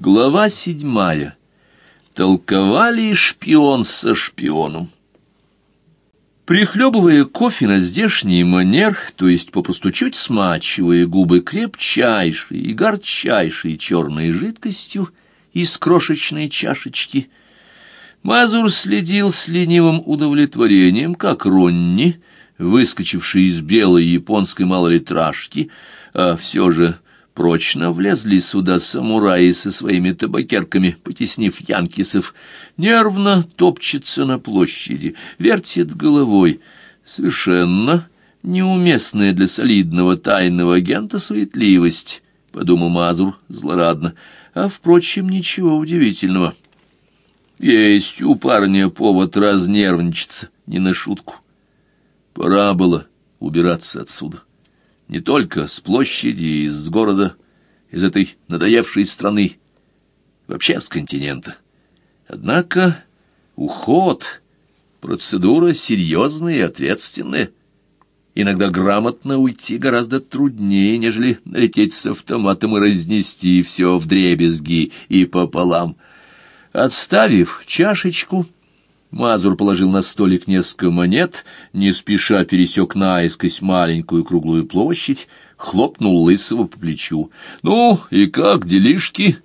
Глава седьмая. Толковали шпион со шпионом. Прихлебывая кофе на здешний манер, то есть попросту чуть смачивая губы крепчайшей и горчайшей черной жидкостью из крошечной чашечки, Мазур следил с ленивым удовлетворением, как Ронни, выскочивший из белой японской малолитражки, а все же прочно влезли сюда самураи со своими табакерками, потеснив янкисов, нервно топчется на площади, вертит головой. Совершенно неуместная для солидного тайного агента суетливость, — подумал Мазур злорадно. А, впрочем, ничего удивительного. Есть у парня повод разнервничаться, не на шутку. Пора было убираться отсюда не только с площади, из города, из этой надоевшей страны, вообще с континента. Однако уход — процедура серьезная и ответственная. Иногда грамотно уйти гораздо труднее, нежели налететь с автоматом и разнести все в дребезги и пополам. Отставив чашечку — Мазур положил на столик несколько монет, не спеша пересек наискось маленькую круглую площадь, хлопнул Лысого по плечу. «Ну, и как делишки?»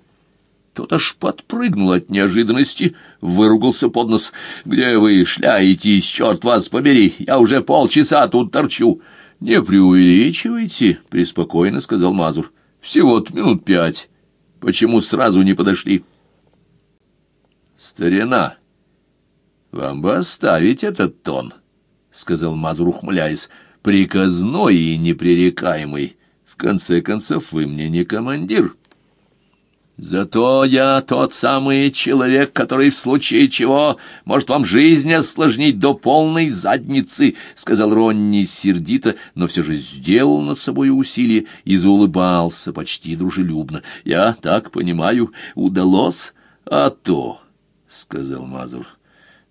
Тот аж подпрыгнул от неожиданности, выругался под нос. «Где вы шляетесь, черт вас побери? Я уже полчаса тут торчу». «Не преувеличивайте», — преспокойно сказал Мазур. «Всего-то минут пять. Почему сразу не подошли?» «Старина!» «Вам бы оставить этот тон», — сказал Мазур, ухмыляясь, — «приказной и непререкаемый. В конце концов, вы мне не командир». «Зато я тот самый человек, который в случае чего может вам жизнь осложнить до полной задницы», — сказал Ронни сердито, но все же сделал над собой усилие и заулыбался почти дружелюбно. «Я так понимаю, удалось, а то», — сказал Мазур.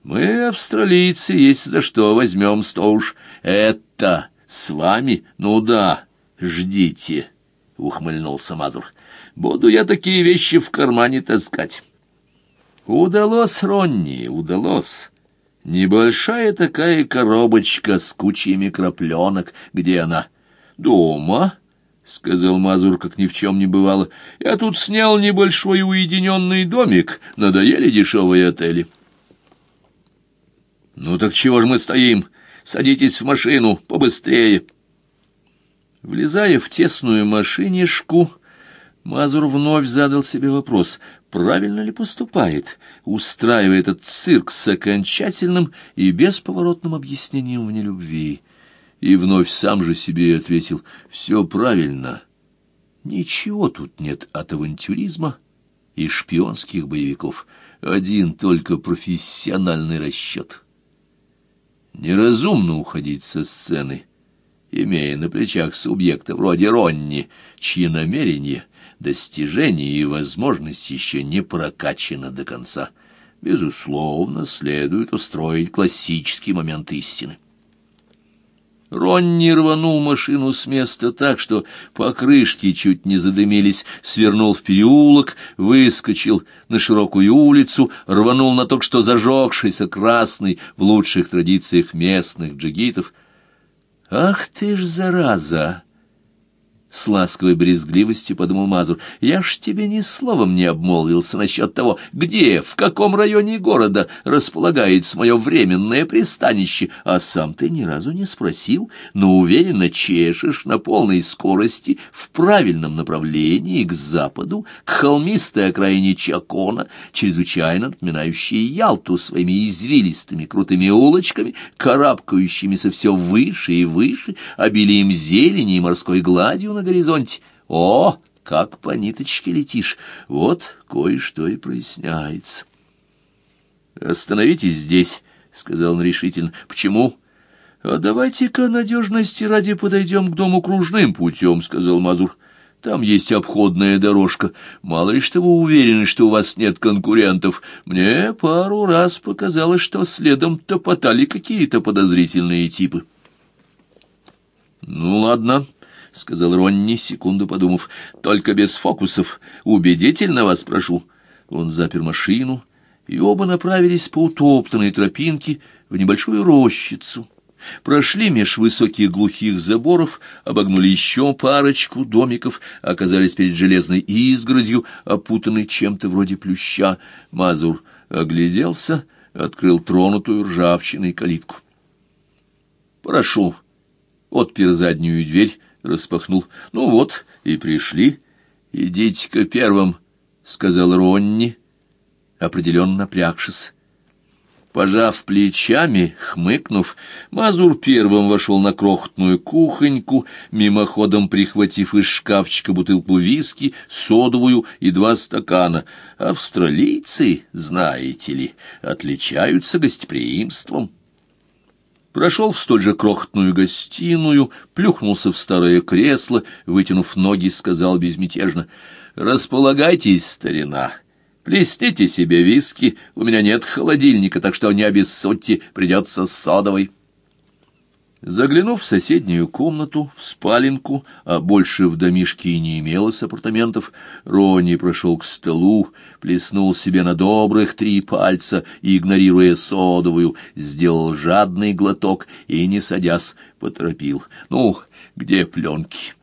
Мы, австралийцы, есть за что возьмем сто уж. Это с вами? Ну да, ждите, — ухмыльнулся Мазур. Буду я такие вещи в кармане таскать. Удалось, Ронни, удалось. Небольшая такая коробочка с кучей микропленок. Где она? Дома, — сказал Мазур, как ни в чем не бывало. Я тут снял небольшой уединенный домик. Надоели дешевые отели. «Ну так чего ж мы стоим? Садитесь в машину, побыстрее!» Влезая в тесную машинишку, Мазур вновь задал себе вопрос, правильно ли поступает, устраивая этот цирк с окончательным и бесповоротным объяснением в нелюбви. И вновь сам же себе ответил, все правильно. Ничего тут нет от авантюризма и шпионских боевиков, один только профессиональный расчет. Неразумно уходить со сцены, имея на плечах субъекта вроде Ронни, чьи намерения, достижения и возможности еще не прокачаны до конца. Безусловно, следует устроить классический момент истины. Ронни рванул машину с места так, что покрышки чуть не задымились, свернул в переулок, выскочил на широкую улицу, рванул на только что зажегшийся красный в лучших традициях местных джигитов. «Ах ты ж, зараза!» С ласковой брезгливостью подумал Мазур. «Я ж тебе ни словом не обмолвился насчет того, где, в каком районе города располагается мое временное пристанище, а сам ты ни разу не спросил, но уверенно чешешь на полной скорости в правильном направлении к западу, к холмистой окраине Чакона, чрезвычайно напоминающей Ялту своими извилистыми крутыми улочками, карабкающимися все выше и выше, обилием зелени и морской гладью на горизонте. О, как по ниточке летишь! Вот кое-что и проясняется. «Остановитесь здесь», — сказал он решительно. «Почему?» «А давайте-ка надежности ради подойдем к дому кружным путем», — сказал Мазур. «Там есть обходная дорожка. Мало ли что вы уверены, что у вас нет конкурентов. Мне пару раз показалось, что следом топотали какие-то подозрительные типы». «Ну, ладно», сказал Ронни, секунду подумав. «Только без фокусов. Убедительно вас прошу». Он запер машину, и оба направились по утоптанной тропинке в небольшую рощицу. Прошли меж высоких глухих заборов, обогнули еще парочку домиков, оказались перед железной изгородью, опутанной чем-то вроде плюща. Мазур огляделся, открыл тронутую ржавчиной калитку. «Прошу». Отпер заднюю дверь, распахнул. «Ну вот, и пришли. Идите-ка первым», — сказал Ронни, определенно напрягшись. Пожав плечами, хмыкнув, Мазур первым вошел на крохотную кухоньку, мимоходом прихватив из шкафчика бутылку виски, содовую и два стакана. Австралийцы, знаете ли, отличаются гостеприимством. Прошел в столь же крохотную гостиную, плюхнулся в старое кресло, вытянув ноги, сказал безмятежно, «Располагайтесь, старина». Плесните себе виски, у меня нет холодильника, так что не обессудьте, придется содовой. Заглянув в соседнюю комнату, в спаленку, а больше в домишке и не имелось апартаментов, Ронни прошел к столу, плеснул себе на добрых три пальца и, игнорируя содовую, сделал жадный глоток и, не садясь, поторопил. «Ну, где пленки?»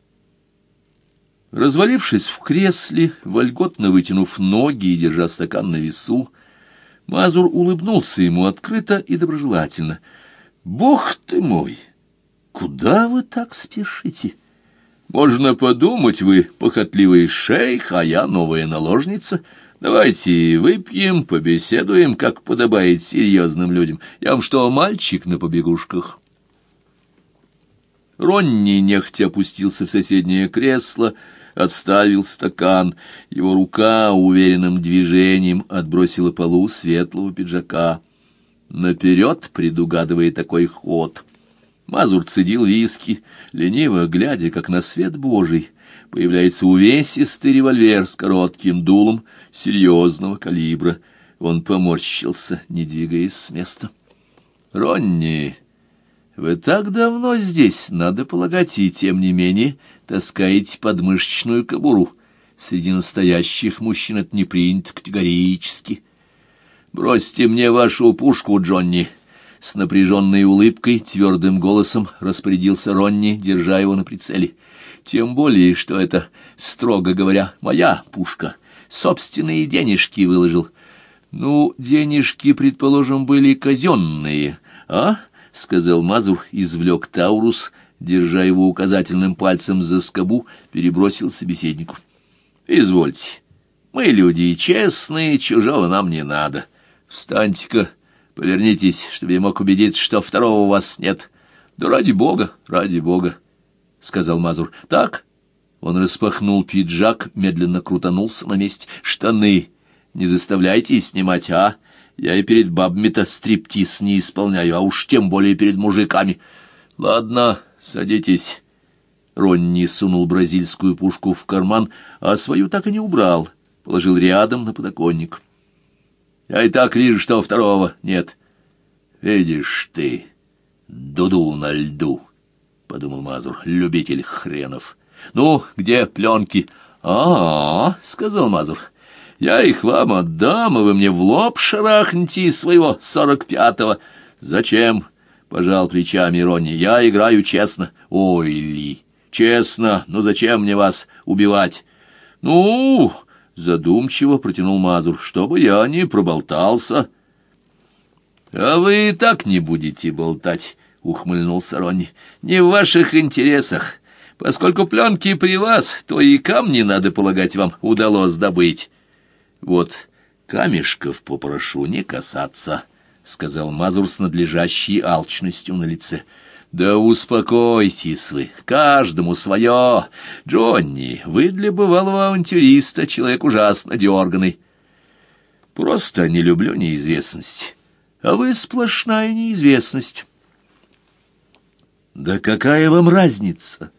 Развалившись в кресле, вольготно вытянув ноги и держа стакан на весу, Мазур улыбнулся ему открыто и доброжелательно. «Бог ты мой! Куда вы так спешите? Можно подумать, вы похотливый шейх, а я новая наложница. Давайте выпьем, побеседуем, как подобает серьезным людям. Я вам что, мальчик на побегушках?» Ронни нехотя опустился в соседнее кресло, — отставил стакан. Его рука уверенным движением отбросила полу светлого пиджака. Наперед, предугадывая такой ход, Мазур цедил виски, лениво глядя, как на свет Божий. Появляется увесистый револьвер с коротким дулом серьезного калибра. Он поморщился, не двигаясь с места. «Ронни, вы так давно здесь, надо полагать, и тем не менее таскаете подмышечную кобуру. Среди настоящих мужчин это не принято категорически. «Бросьте мне вашу пушку, Джонни!» С напряженной улыбкой, твердым голосом распорядился Ронни, держа его на прицеле. «Тем более, что это, строго говоря, моя пушка. Собственные денежки выложил». «Ну, денежки, предположим, были казенные, а?» — сказал Мазур, извлек Таурус — держа его указательным пальцем за скобу, перебросил собеседнику. «Извольте, мы люди честные, чужого нам не надо. Встаньте-ка, повернитесь, чтобы я мог убедиться, что второго у вас нет. Да ради бога, ради бога», — сказал Мазур. «Так?» Он распахнул пиджак, медленно крутанулся на месте. «Штаны не заставляйте снимать, а? Я и перед бабами-то стриптиз не исполняю, а уж тем более перед мужиками. Ладно, «Садитесь». Ронни сунул бразильскую пушку в карман, а свою так и не убрал, положил рядом на подоконник. «Я и так вижу, что второго нет». «Видишь ты, дуду на льду», — подумал Мазур, — «любитель хренов». «Ну, где пленки?» «А-а-а», — сказал Мазур, — «я их вам отдам, а вы мне в лоб шарахните из своего сорок пятого». «Зачем?» Пожал плечами Ронни. Я играю честно. Ой, Ли, честно. Ну зачем мне вас убивать? Ну, задумчиво протянул Мазур, чтобы я не проболтался. А вы и так не будете болтать, ухмыльнулся Ронни. Не в ваших интересах. Поскольку пленки при вас, то и камни, надо полагать, вам удалось добыть. Вот камешков попрошу не касаться. — сказал Мазур с надлежащей алчностью на лице. «Да успокойтесь вы, каждому свое. Джонни, вы для бывалого авантюриста человек ужасно дерганый. Просто не люблю неизвестность, а вы сплошная неизвестность». «Да какая вам разница?»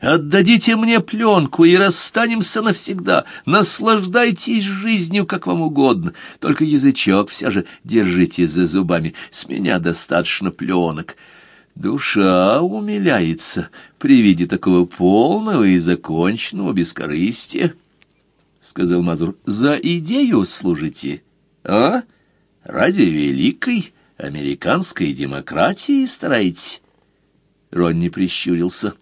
Отдадите мне пленку и расстанемся навсегда. Наслаждайтесь жизнью, как вам угодно. Только язычок все же держите за зубами. С меня достаточно пленок. Душа умиляется при виде такого полного и законченного бескорыстия, — сказал Мазур. — За идею служите, а? Ради великой американской демократии стараетесь? Ронни прищурился.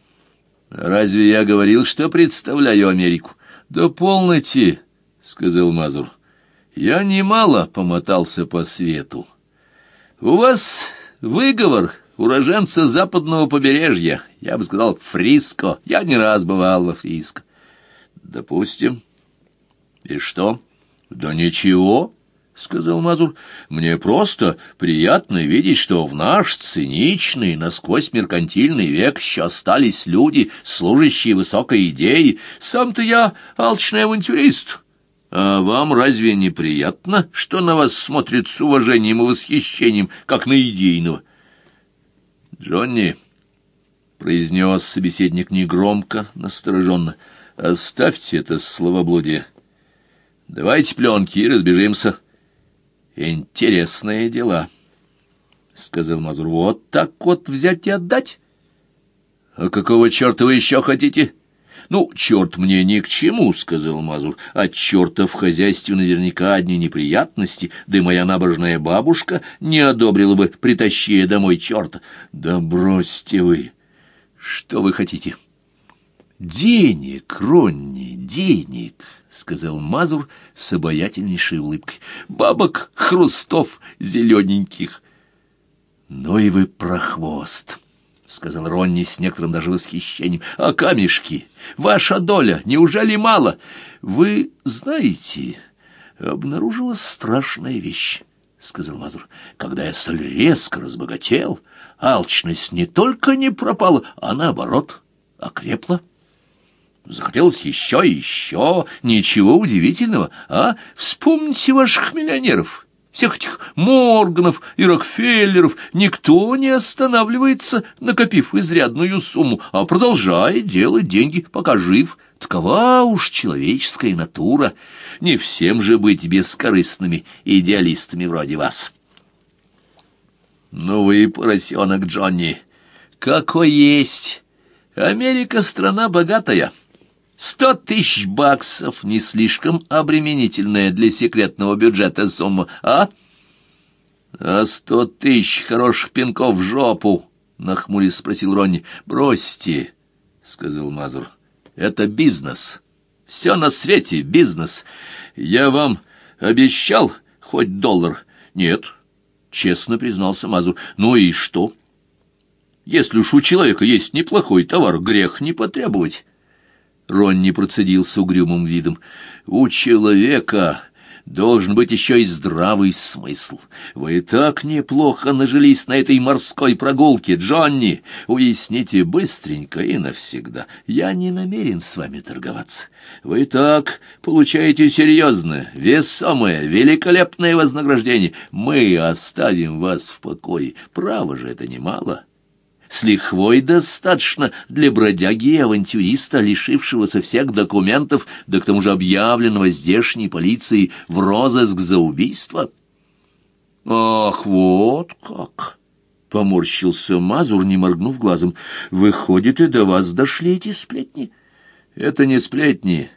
— Разве я говорил, что представляю Америку? — Да полноте, — сказал Мазур. — Я немало помотался по свету. У вас выговор уроженца западного побережья, я бы сказал, Фриско. Я не раз бывал во Фриско. Допустим. И что? Да ничего, сказал Мазур. Мне просто приятно видеть, что в наш циничный, насквозь меркантильный век еще остались люди, служащие высокой идеей. Сам-то я алчный авантюрист. А вам разве не приятно, что на вас смотрят с уважением и восхищением, как на идейного? Джонни, — произнес собеседник негромко, настороженно, — оставьте это словоблудие. Давайте пленки и разбежимся. Интересные дела, — сказал Мазур. Вот так вот взять и отдать? А какого черта вы еще хотите? Ну, черт мне ни к чему, — сказал Мазур. От черта в хозяйстве наверняка одни неприятности, да и моя набожная бабушка не одобрила бы, притащи домой черта. Да бросьте вы! Что вы хотите? Денег, Ронни, денег, — сказал Мазур с обаятельнейшей улыбкой. Бабок, хрустов зелененьких. Ну и вы прохвост! — сказал Ронни с некоторым даже восхищением. — А камешки? Ваша доля? Неужели мало? Вы знаете, обнаружилась страшная вещь. — сказал Мазур. — Когда я столь резко разбогател, алчность не только не пропала, а наоборот окрепла. Захотелось еще и еще. Ничего удивительного, а? Вспомните ваших миллионеров, всех этих Морганов и Рокфеллеров. Никто не останавливается, накопив изрядную сумму, а продолжает делать деньги, пока жив. Такова уж человеческая натура. Не всем же быть бескорыстными идеалистами вроде вас. Ну вы поросенок, Джонни. Какой есть. Америка страна богатая. Сто тысяч баксов — не слишком обременительная для секретного бюджета сумма, а? А сто тысяч хороших пинков в жопу, — нахмурясь спросил Ронни. Бросьте, — сказал Мазур. Это бизнес. Все на свете бизнес. Я вам обещал хоть доллар? Нет, — честно признался Мазур. Ну и что? Если уж у человека есть неплохой товар, грех не потребовать. Ронни процедил с угрюмым видом. «У человека должен быть еще и здравый смысл. Вы так неплохо нажились на этой морской прогулке, Джонни. Уясните быстренько и навсегда. Я не намерен с вами торговаться. Вы так получаете серьезное, весомое, великолепное вознаграждение. Мы оставим вас в покое. Право же это немало». С лихвой достаточно для бродяги и авантюриста, лишившегося всех документов, да к тому же объявленного здешней полицией в розыск за убийство. «Ах, вот как!» — поморщился Мазур, не моргнув глазом. «Выходит, и до вас дошли эти сплетни?» «Это не сплетни,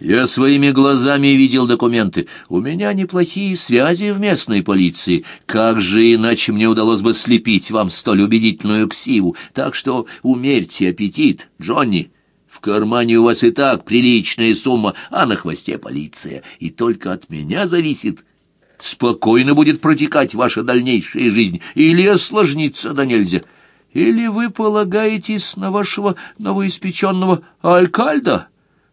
я своими глазами видел документы. У меня неплохие связи в местной полиции. Как же иначе мне удалось бы слепить вам столь убедительную ксиву? Так что умерьте аппетит, Джонни. В кармане у вас и так приличная сумма, а на хвосте полиция. И только от меня зависит, спокойно будет протекать ваша дальнейшая жизнь или осложнится да нельзя. Или вы полагаетесь на вашего новоиспеченного алькальда?»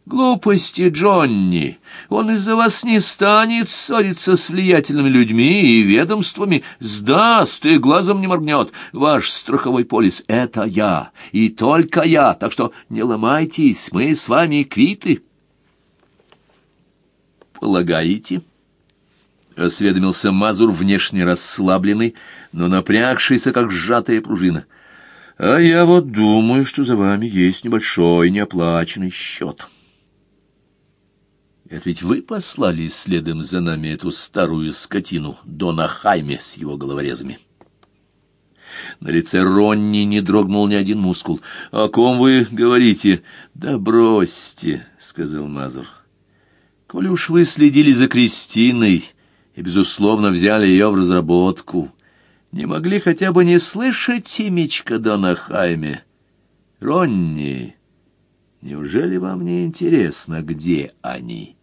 Глупости, Джонни. Он из-за вас не станет ссориться с влиятельными людьми и ведомствами. Сдаст и глазом не моргнет. Ваш страховой полис — это я, и только я, так что не ломайтесь, мы с вами квиты. Полагаете? — осведомился Мазур, внешне расслабленный, но напрягшийся, как сжатая пружина. — А я вот думаю, что за вами есть небольшой неоплаченный счет. — это ведь вы послали следом за нами эту старую скотину, Дона Хайме с его головорезами. На лице Ронни не дрогнул ни один мускул. «О ком вы говорите?» «Да бросьте», — сказал Мазур. «Коли уж вы следили за Кристиной и, безусловно, взяли ее в разработку, не могли хотя бы не слышать имечко Дона Хайме? Ронни, неужели вам не интересно, где они?»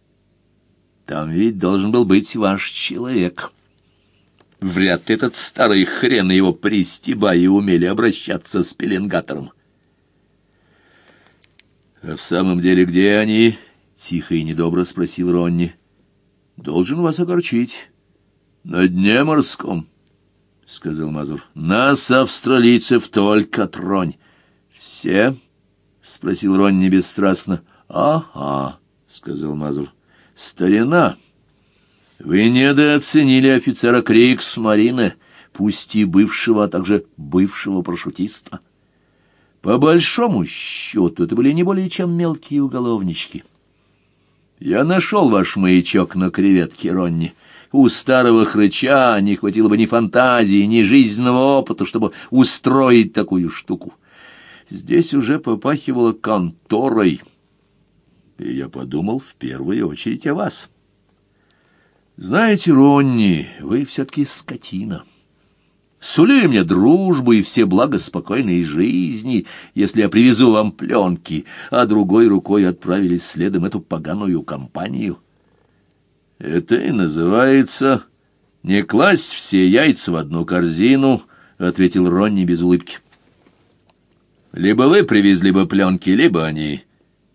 Там ведь должен был быть ваш человек. Вряд ли этот старый хрен и его пристебаи умели обращаться с пеленгатором. «А в самом деле где они?» — тихо и недобро спросил Ронни. «Должен вас огорчить. На дне морском», — сказал Мазур. «Нас, австралийцев, только тронь». «Все?» — спросил Ронни бесстрастно. «Ага», — сказал Мазур. «Старина, вы недооценили офицера Крикс-Марины, пусть и бывшего, а также бывшего парашютиста. По большому счету, это были не более чем мелкие уголовнички. Я нашел ваш маячок на креветке, Ронни». У старого хрыча не хватило бы ни фантазии, ни жизненного опыта, чтобы устроить такую штуку. Здесь уже попахивало конторой и я подумал в первую очередь о вас. Знаете, Ронни, вы все-таки скотина. Сулили мне дружбу и все блага спокойной жизни, если я привезу вам пленки, а другой рукой отправились следом эту поганую компанию. Это и называется «не класть все яйца в одну корзину», — ответил Ронни без улыбки. Либо вы привезли бы пленки, либо они...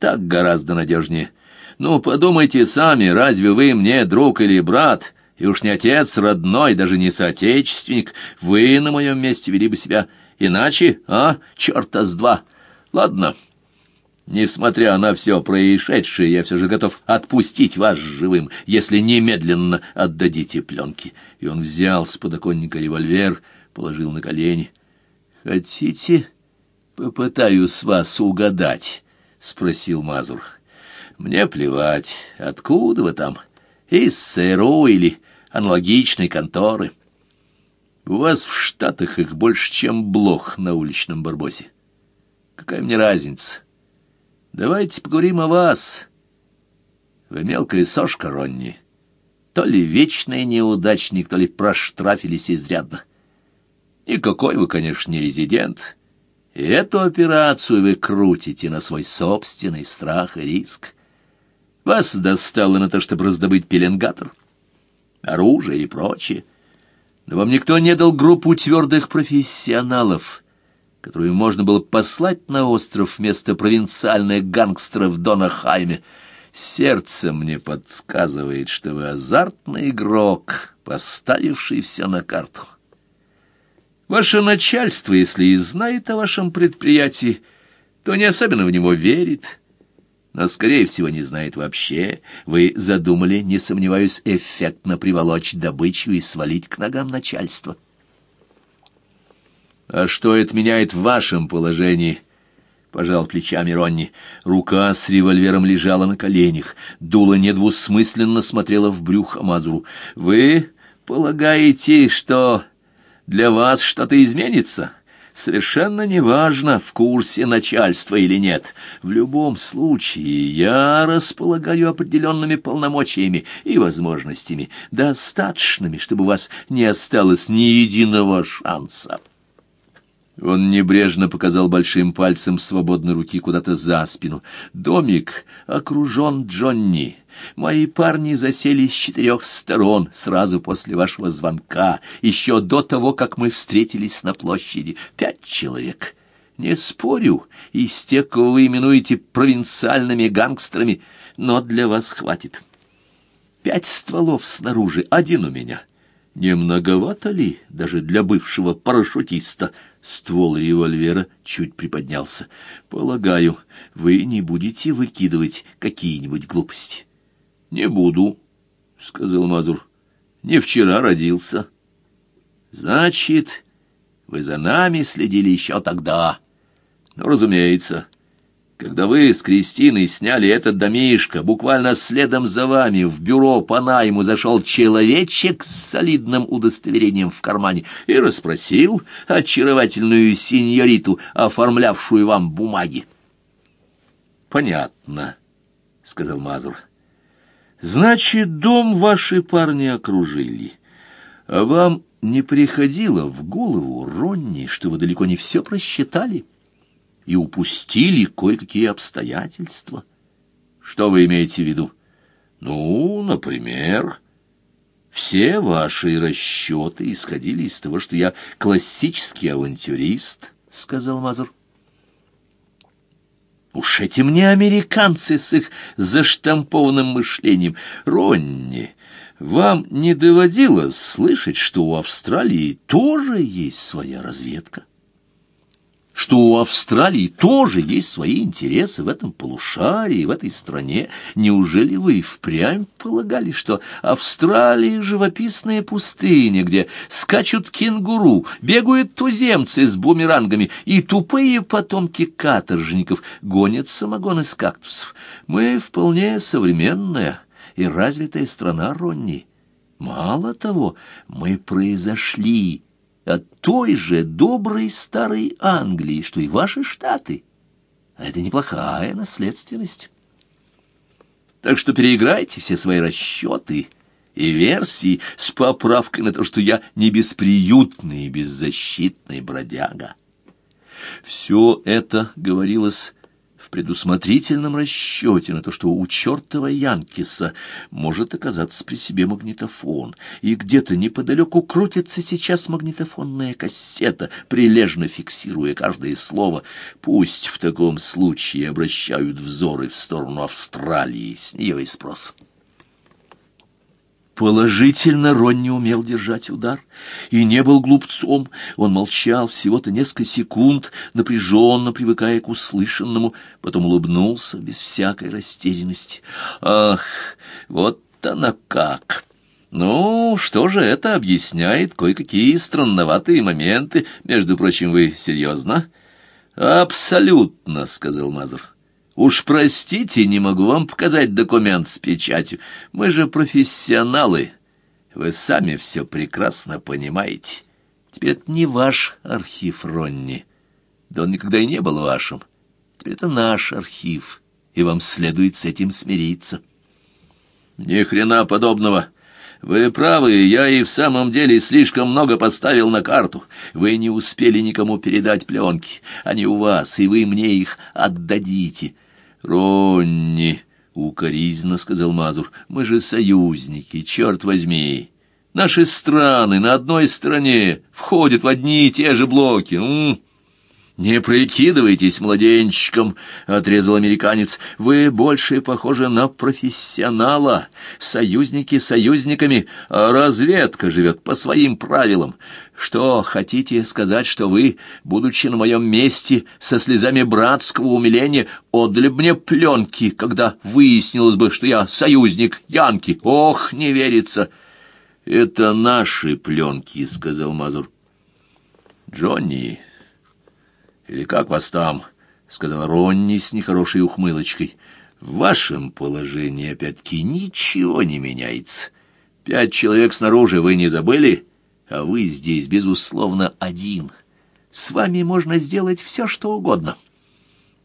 Так гораздо надежнее. Ну, подумайте сами, разве вы мне друг или брат, и уж не отец родной, даже не соотечественник, вы на моем месте вели бы себя иначе, а? Черта с два. Ладно, несмотря на все происшедшее, я все же готов отпустить вас живым, если немедленно отдадите пленки. И он взял с подоконника револьвер, положил на колени. Хотите, попытаюсь вас угадать? — спросил Мазур. «Мне плевать, откуда вы там? Из СРУ или аналогичной конторы? У вас в Штатах их больше, чем блох на уличном барбосе. Какая мне разница? Давайте поговорим о вас. Вы мелкая сошка, Ронни. То ли вечный неудачник, то ли проштрафились изрядно. Никакой вы, конечно, не резидент» И эту операцию вы крутите на свой собственный страх и риск. Вас достало на то, чтобы раздобыть пеленгатор, оружие и прочее. Но вам никто не дал группу твердых профессионалов, которую можно было послать на остров вместо провинциальных гангстеров Дона Хайме. Сердце мне подсказывает, что вы азартный игрок, поставивший все на карту. Ваше начальство, если и знает о вашем предприятии, то не особенно в него верит, но, скорее всего, не знает вообще. Вы задумали, не сомневаюсь, эффектно приволочь добычу и свалить к ногам начальства. А что это меняет в вашем положении?» — пожал плечами Ронни. Рука с револьвером лежала на коленях. Дуло недвусмысленно смотрела в брюхо Мазуру. «Вы полагаете, что для вас что-то изменится? Совершенно неважно, в курсе начальства или нет. В любом случае, я располагаю определенными полномочиями и возможностями, достаточными, чтобы у вас не осталось ни единого шанса. Он небрежно показал большим пальцем свободной руки куда-то за спину. «Домик окружен Джонни. Мои парни засели с четырех сторон сразу после вашего звонка, еще до того, как мы встретились на площади. Пять человек. Не спорю, из тех, кого вы именуете провинциальными гангстерами, но для вас хватит. Пять стволов снаружи, один у меня. Не многовато ли даже для бывшего парашютиста?» Ствол револьвера чуть приподнялся. «Полагаю, вы не будете выкидывать какие-нибудь глупости?» Не буду, — сказал Мазур. Не вчера родился. Значит, вы за нами следили еще тогда. Ну, разумеется. Когда вы с Кристиной сняли этот домишко, буквально следом за вами в бюро по найму зашел человечек с солидным удостоверением в кармане и расспросил очаровательную сеньориту, оформлявшую вам бумаги. «Понятно», — сказал Мазур. «Значит, дом ваши парни окружили. А вам не приходило в голову, Ронни, что вы далеко не все просчитали?» И упустили кое-какие обстоятельства. Что вы имеете в виду? Ну, например, все ваши расчеты исходили из того, что я классический авантюрист, — сказал Мазур. Уж эти мне американцы с их заштампованным мышлением. Ронни, вам не доводилось слышать, что у Австралии тоже есть своя разведка? Что у Австралии тоже есть свои интересы в этом полушарии, в этой стране. Неужели вы впрямь полагали, что Австралия — живописная пустыня, где скачут кенгуру, бегают туземцы с бумерангами и тупые потомки каторжников гонят самогон из кактусов? Мы вполне современная и развитая страна, Ронни. Мало того, мы произошли от той же доброй старой Англии, что и ваши штаты. А это неплохая наследственность. Так что переиграйте все свои расчеты и версии с поправкой на то, что я не бесприютный и беззащитный бродяга. Все это говорилось предусмотрительном расчете на то, что у чертова Янкиса может оказаться при себе магнитофон, и где-то неподалеку крутится сейчас магнитофонная кассета, прилежно фиксируя каждое слово. Пусть в таком случае обращают взоры в сторону Австралии, с нее и спрос. Положительно Рон не умел держать удар и не был глупцом. Он молчал всего-то несколько секунд, напряженно привыкая к услышанному, потом улыбнулся без всякой растерянности. «Ах, вот она как!» «Ну, что же это объясняет кое-какие странноватые моменты? Между прочим, вы серьезно?» «Абсолютно», — сказал Мазур. Уж простите, не могу вам показать документ с печатью. Мы же профессионалы. Вы сами все прекрасно понимаете. Теперь это не ваш архив, Ронни. Да он никогда и не был вашим. Теперь это наш архив, и вам следует с этим смириться. Ни хрена подобного. Вы правы, я и в самом деле слишком много поставил на карту. Вы не успели никому передать пленки. Они у вас, и вы мне их отдадите. «Ронни!» — укоризненно сказал Мазур. «Мы же союзники, черт возьми! Наши страны на одной стороне входят в одни и те же блоки. М -м. «Не прикидывайтесь младенчиком», — отрезал американец. «Вы больше похожи на профессионала. Союзники союзниками, а разведка живет по своим правилам. Что, хотите сказать, что вы, будучи на моем месте, со слезами братского умиления, отдали мне пленки, когда выяснилось бы, что я союзник Янки? Ох, не верится!» «Это наши пленки», — сказал Мазур. «Джонни...» или как вас там?» — сказал Ронни с нехорошей ухмылочкой. «В вашем положении, опять-таки, ничего не меняется. Пять человек снаружи вы не забыли, а вы здесь, безусловно, один. С вами можно сделать все, что угодно»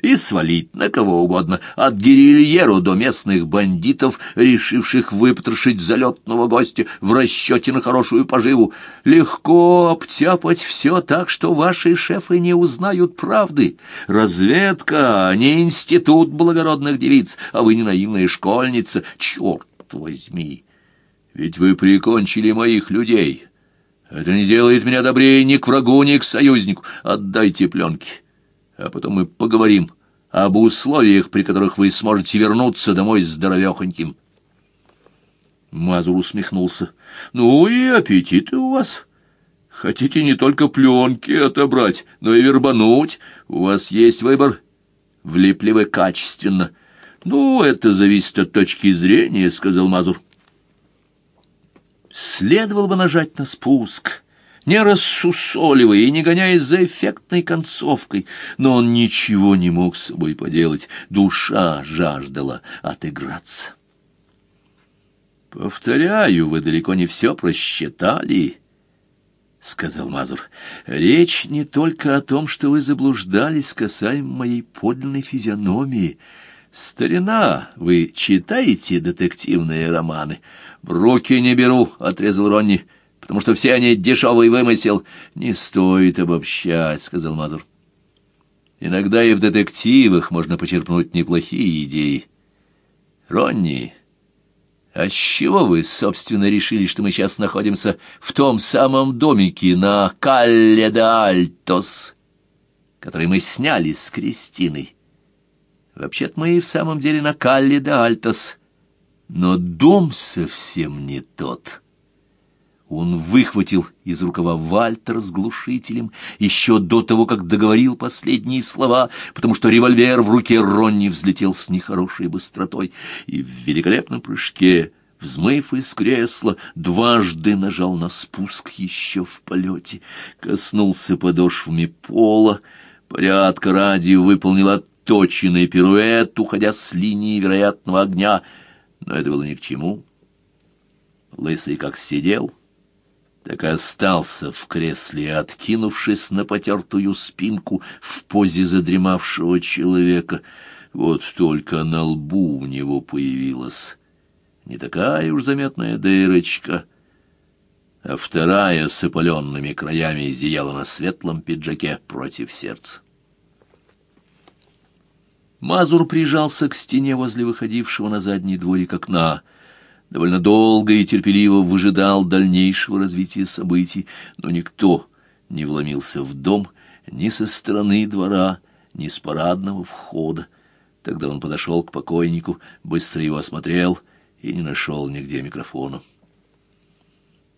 и свалить на кого угодно, от гирильеру до местных бандитов, решивших выпотрошить залетного гостя в расчете на хорошую поживу. Легко обтяпать все так, что ваши шефы не узнают правды. Разведка, а не институт благородных девиц, а вы не наивная школьница. Черт возьми! Ведь вы прикончили моих людей. Это не делает меня добрее ни к врагу, ни к союзнику. Отдайте пленки а потом мы поговорим об условиях, при которых вы сможете вернуться домой здоровехоньким. Мазур усмехнулся. «Ну и аппетиты у вас. Хотите не только пленки отобрать, но и вербануть. У вас есть выбор. Влипли вы качественно. Ну, это зависит от точки зрения», — сказал Мазур. Следовало бы нажать на спуск, не рассусоливая и не гоняясь за эффектной концовкой, но он ничего не мог с собой поделать, душа жаждала отыграться. «Повторяю, вы далеко не все просчитали», — сказал Мазур. «Речь не только о том, что вы заблуждались касаемо моей подлинной физиономии. Старина, вы читаете детективные романы?» «В руки не беру», — отрезал Ронни потому что все они дешевый вымысел. Не стоит обобщать, — сказал Мазур. Иногда и в детективах можно почерпнуть неплохие идеи. Ронни, а чего вы, собственно, решили, что мы сейчас находимся в том самом домике на Калле де Альтос, который мы сняли с Кристиной? Вообще-то мы и в самом деле на Калле де Альтос, но дом совсем не тот». Он выхватил из рукава Вальтер с глушителем еще до того, как договорил последние слова, потому что револьвер в руке Ронни взлетел с нехорошей быстротой и в великолепном прыжке, взмыв из кресла, дважды нажал на спуск еще в полете, коснулся подошвами пола, порядка ради выполнил отточенный пируэт, уходя с линии вероятного огня, но это было ни к чему. Лысый как сидел — так и остался в кресле, откинувшись на потертую спинку в позе задремавшего человека. Вот только на лбу у него появилась не такая уж заметная дырочка, а вторая с опаленными краями зияла на светлом пиджаке против сердца. Мазур прижался к стене возле выходившего на задний дворик окна — довольно долго и терпеливо выжидал дальнейшего развития событий, но никто не вломился в дом ни со стороны двора, ни с парадного входа. Тогда он подошел к покойнику, быстро его осмотрел и не нашел нигде микрофона.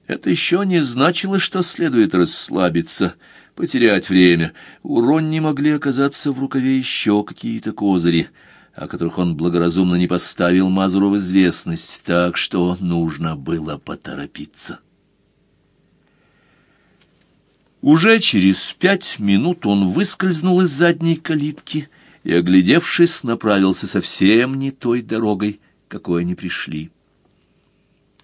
Это еще не значило, что следует расслабиться, потерять время. У Ронни могли оказаться в рукаве еще какие-то козыри — о которых он благоразумно не поставил Мазуру в известность, так что нужно было поторопиться. Уже через пять минут он выскользнул из задней калитки и, оглядевшись, направился совсем не той дорогой, какой они пришли.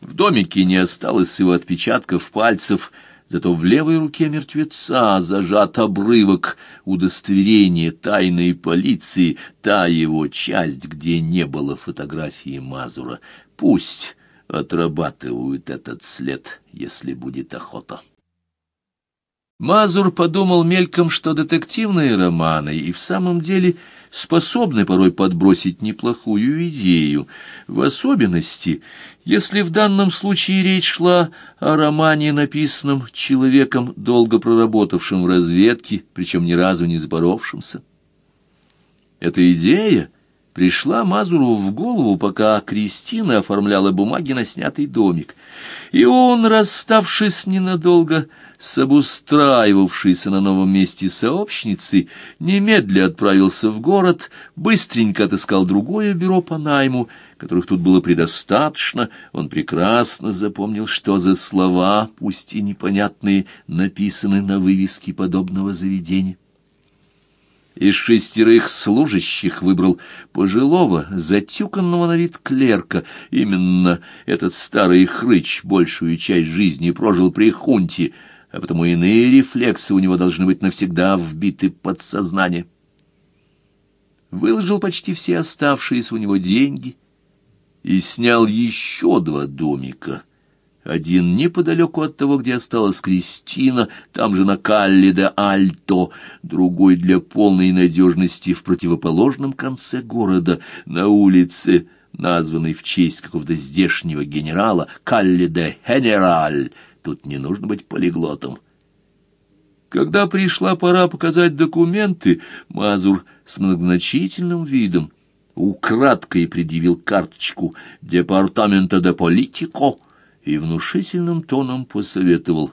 В домике не осталось его отпечатков пальцев, Зато в левой руке мертвеца зажат обрывок удостоверения тайной полиции, та его часть, где не было фотографии Мазура. Пусть отрабатывают этот след, если будет охота. Мазур подумал мельком, что детективные романы и в самом деле способны порой подбросить неплохую идею, в особенности, если в данном случае речь шла о романе, написанном человеком, долго проработавшим в разведке, причем ни разу не запоровшимся. Эта идея пришла Мазуру в голову, пока Кристина оформляла бумаги на снятый домик, и он, расставшись ненадолго, — с обустраивавшейся на новом месте сообщницей, немедля отправился в город, быстренько отыскал другое бюро по найму, которых тут было предостаточно, он прекрасно запомнил, что за слова, пусть и непонятные, написаны на вывеске подобного заведения. Из шестерых служащих выбрал пожилого, затюканного на вид клерка. Именно этот старый хрыч большую часть жизни прожил при хунте — а потому иные рефлексы у него должны быть навсегда вбиты в подсознание. Выложил почти все оставшиеся у него деньги и снял еще два домика. Один неподалеку от того, где осталась Кристина, там же на Калле де Альто, другой для полной надежности в противоположном конце города, на улице, названной в честь какого-то здешнего генерала, Калле де Генераль, Тут не нужно быть полиглотом. Когда пришла пора показать документы, Мазур с многозначительным видом украдкой предъявил карточку департамента де политико и внушительным тоном посоветовал,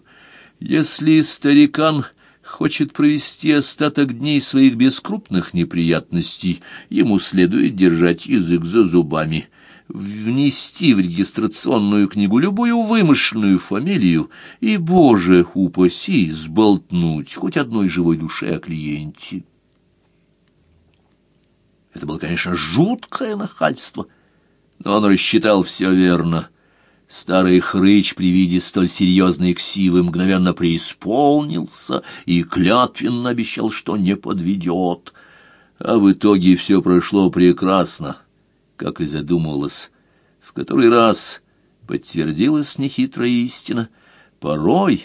если старикан хочет провести остаток дней своих без крупных неприятностей, ему следует держать язык за зубами — внести в регистрационную книгу любую вымышленную фамилию и, боже упаси, сболтнуть хоть одной живой душе о клиенте. Это было, конечно, жуткое нахальство, но он рассчитал все верно. Старый хрыч при виде столь серьезной ксивы мгновенно преисполнился и клятвенно обещал, что не подведет. А в итоге все прошло прекрасно как и задумывалось. В который раз подтвердилась нехитрая истина. Порой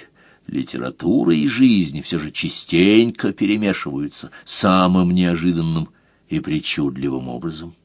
литература и жизнь все же частенько перемешиваются самым неожиданным и причудливым образом.